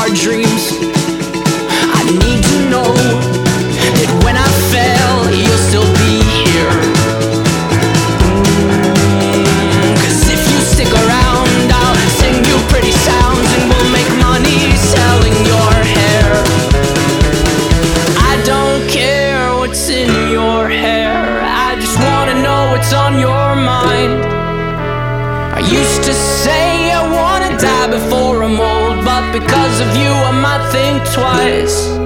our dreams. I need to know that when I fail, you'll still be here. Mm, Cause if you stick around, I'll sing you pretty sounds and we'll make money selling your hair. I don't care what's in your hair, I just wanna know what's on your mind. I used to say of you, I might think twice.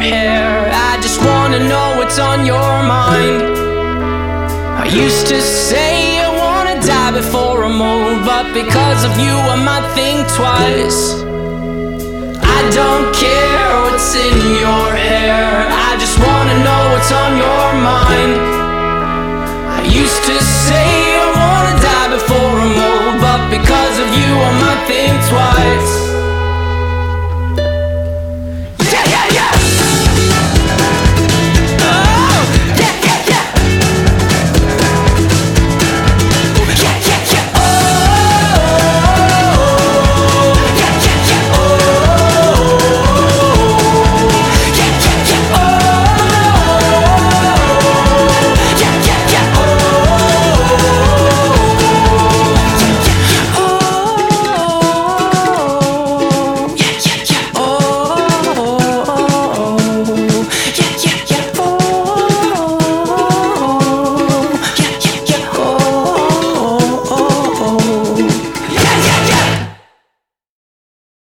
Hair. I just wanna know what's on your mind. I used to say I wanna die before I move, but because of you, I might think twice. I don't care what's in your hair. I just wanna know what's on your mind. I used to say